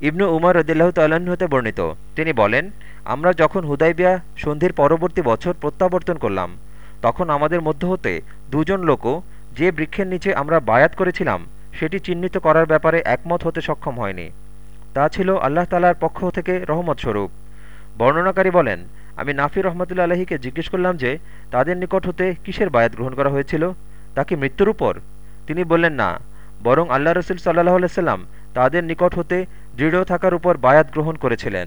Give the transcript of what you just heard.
ইবনু উমর রদিল্লাহ হতে বর্ণিত। তিনি বলেন, আমরা যখন হুদাইবিয়া সন্ধির পরবর্তী বছর প্রত্যাবর্তন করলাম, তখন আমাদের মধ্য হতে দুজন লোকও যে বৃক্ষের নিচে আমরা বায়াত করেছিলাম, সেটি চিহ্নিত করার ব্যাপারে একমত হতে সক্ষম হয়নি। তা ছিল আল্লাহ তালার পক্ষ থেকে রহমত স্বরূপ। বর্ণনাকারী বলেন, আমি নাফি রহমতুল্লা আলহীকে জিজ্ঞেস করলাম যে, তাদের নিকট হতে কিসের বায়াত গ্রহণ করা হয়েছিল? তা কি মৃত্যুর উপর? তিনি বললেন, না, বরং আল্লাহ রসুল সাল্লাহ আলাইসাল্লাম তাদের নিকট হতে দৃঢ় থাকার উপর বায়াত গ্রহণ করেছিলেন।